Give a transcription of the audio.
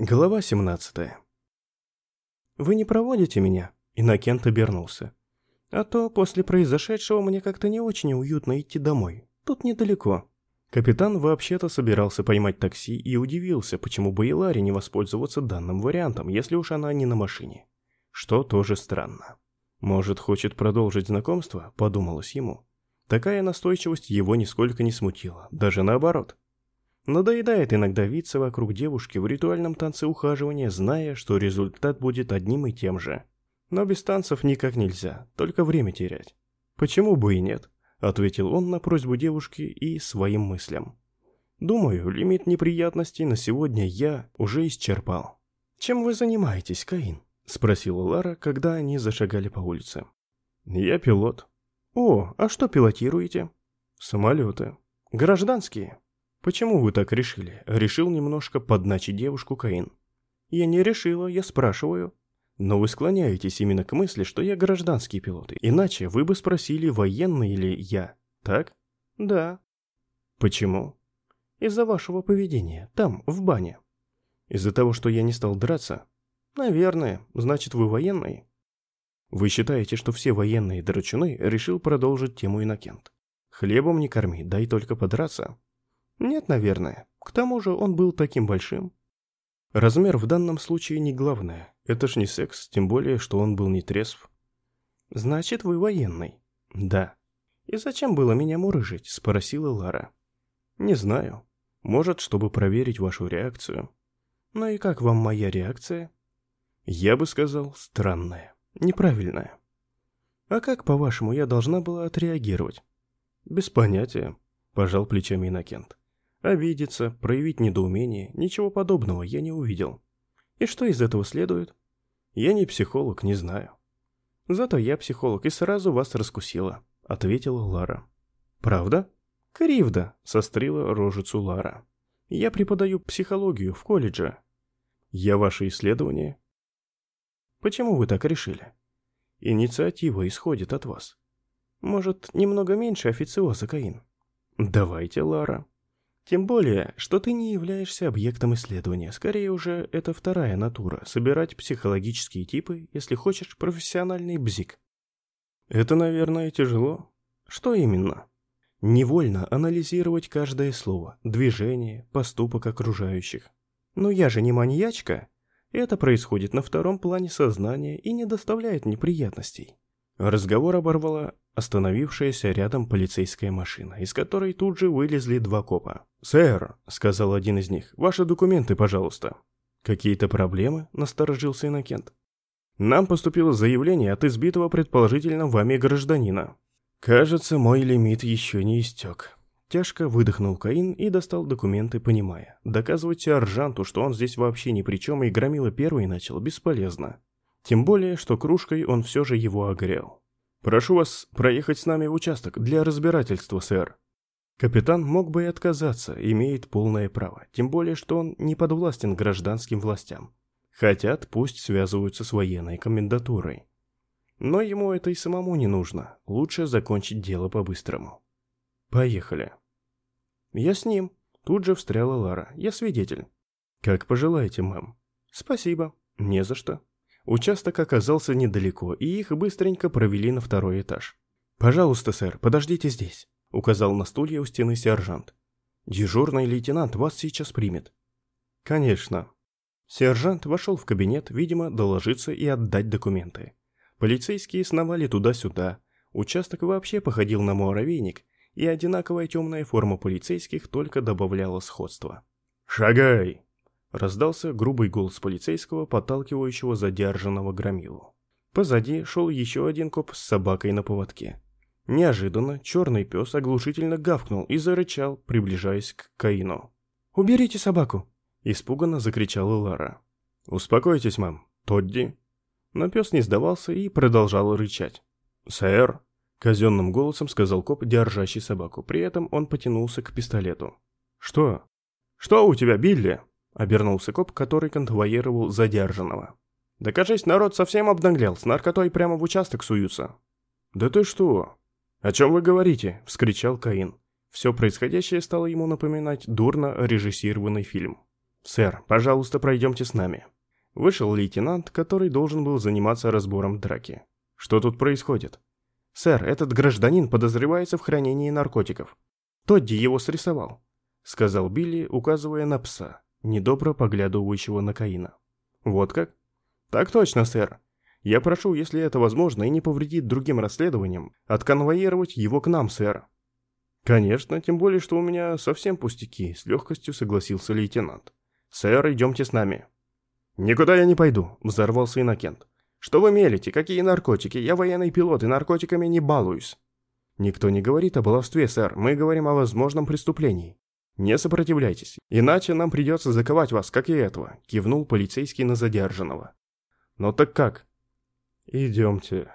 Глава 17 «Вы не проводите меня?» Иннокент обернулся. «А то после произошедшего мне как-то не очень уютно идти домой. Тут недалеко». Капитан вообще-то собирался поймать такси и удивился, почему бы и Ларе не воспользоваться данным вариантом, если уж она не на машине. Что тоже странно. «Может, хочет продолжить знакомство?» – подумалось ему. Такая настойчивость его нисколько не смутила, даже наоборот. Надоедает иногда виться вокруг девушки в ритуальном танце ухаживания, зная, что результат будет одним и тем же. Но без танцев никак нельзя, только время терять. «Почему бы и нет?» – ответил он на просьбу девушки и своим мыслям. «Думаю, лимит неприятностей на сегодня я уже исчерпал». «Чем вы занимаетесь, Каин?» – спросила Лара, когда они зашагали по улице. «Я пилот». «О, а что пилотируете?» «Самолеты». «Гражданские?» «Почему вы так решили?» Решил немножко подначить девушку Каин. «Я не решила, я спрашиваю». «Но вы склоняетесь именно к мысли, что я гражданский пилот, иначе вы бы спросили, военный или я, так?» «Да». «Почему?» «Из-за вашего поведения, там, в бане». «Из-за того, что я не стал драться?» «Наверное. Значит, вы военный?» «Вы считаете, что все военные драчуны?» Решил продолжить тему Иннокент. «Хлебом не корми, дай только подраться». Нет, наверное. К тому же он был таким большим. Размер в данном случае не главное. Это ж не секс, тем более, что он был не трезв. Значит, вы военный? Да. И зачем было меня мурыжить? Спросила Лара. Не знаю. Может, чтобы проверить вашу реакцию. Ну и как вам моя реакция? Я бы сказал, странная, неправильная. А как, по-вашему, я должна была отреагировать? Без понятия, пожал плечами Иннокент. Обидеться, проявить недоумение, ничего подобного я не увидел. И что из этого следует? Я не психолог, не знаю. Зато я психолог и сразу вас раскусила, ответила Лара. Правда? Кривда, сострила рожицу Лара. Я преподаю психологию в колледже. Я ваше исследование. Почему вы так решили? Инициатива исходит от вас. Может, немного меньше официоза, Каин? Давайте, Лара. Тем более, что ты не являешься объектом исследования. Скорее уже, это вторая натура – собирать психологические типы, если хочешь, профессиональный бзик. Это, наверное, тяжело. Что именно? Невольно анализировать каждое слово, движение, поступок окружающих. Но я же не маньячка. Это происходит на втором плане сознания и не доставляет неприятностей. Разговор оборвала остановившаяся рядом полицейская машина, из которой тут же вылезли два копа. «Сэр», — сказал один из них, — «ваши документы, пожалуйста». «Какие-то проблемы?» — насторожился Иннокент. «Нам поступило заявление от избитого предположительно вами гражданина». «Кажется, мой лимит еще не истек». Тяжко выдохнул Каин и достал документы, понимая. Доказывать сержанту, что он здесь вообще ни при чем и громила первый начал, бесполезно. Тем более, что кружкой он все же его огрел. «Прошу вас проехать с нами в участок для разбирательства, сэр». Капитан мог бы и отказаться, имеет полное право, тем более, что он не подвластен гражданским властям. Хотят, пусть связываются с военной комендатурой. Но ему это и самому не нужно, лучше закончить дело по-быстрому. Поехали. Я с ним. Тут же встряла Лара. Я свидетель. Как пожелаете, мэм. Спасибо. Не за что. Участок оказался недалеко, и их быстренько провели на второй этаж. «Пожалуйста, сэр, подождите здесь», — указал на стулья у стены сержант. «Дежурный лейтенант вас сейчас примет». «Конечно». Сержант вошел в кабинет, видимо, доложиться и отдать документы. Полицейские сновали туда-сюда. Участок вообще походил на муравейник, и одинаковая темная форма полицейских только добавляла сходства. «Шагай!» Раздался грубый голос полицейского, подталкивающего задержанного громилу. Позади шел еще один коп с собакой на поводке. Неожиданно черный пес оглушительно гавкнул и зарычал, приближаясь к Каину. «Уберите собаку!» – испуганно закричала Лара. «Успокойтесь, мам. Тодди!» Но пес не сдавался и продолжал рычать. «Сэр!» – казенным голосом сказал коп, держащий собаку. При этом он потянулся к пистолету. «Что?» «Что у тебя, Билли?» Обернулся коп, который конвоировал задержанного. «Да кажись, народ совсем обнаглел, с наркотой прямо в участок суются». «Да ты что?» «О чем вы говорите?» – вскричал Каин. Все происходящее стало ему напоминать дурно режиссированный фильм. «Сэр, пожалуйста, пройдемте с нами». Вышел лейтенант, который должен был заниматься разбором драки. «Что тут происходит?» «Сэр, этот гражданин подозревается в хранении наркотиков. Тодди его срисовал», — сказал Билли, указывая на пса, недобро поглядывающего на Каина. «Вот как?» «Так точно, сэр. Я прошу, если это возможно и не повредит другим расследованиям, отконвоировать его к нам, сэр». «Конечно, тем более, что у меня совсем пустяки», — с легкостью согласился лейтенант. «Сэр, идемте с нами». «Никуда я не пойду», — взорвался Иннокент. «Что вы мелите? Какие наркотики? Я военный пилот и наркотиками не балуюсь». «Никто не говорит о баловстве, сэр. Мы говорим о возможном преступлении». «Не сопротивляйтесь, иначе нам придется заковать вас, как и этого», — кивнул полицейский на задержанного. «Ну так как?» «Идемте»,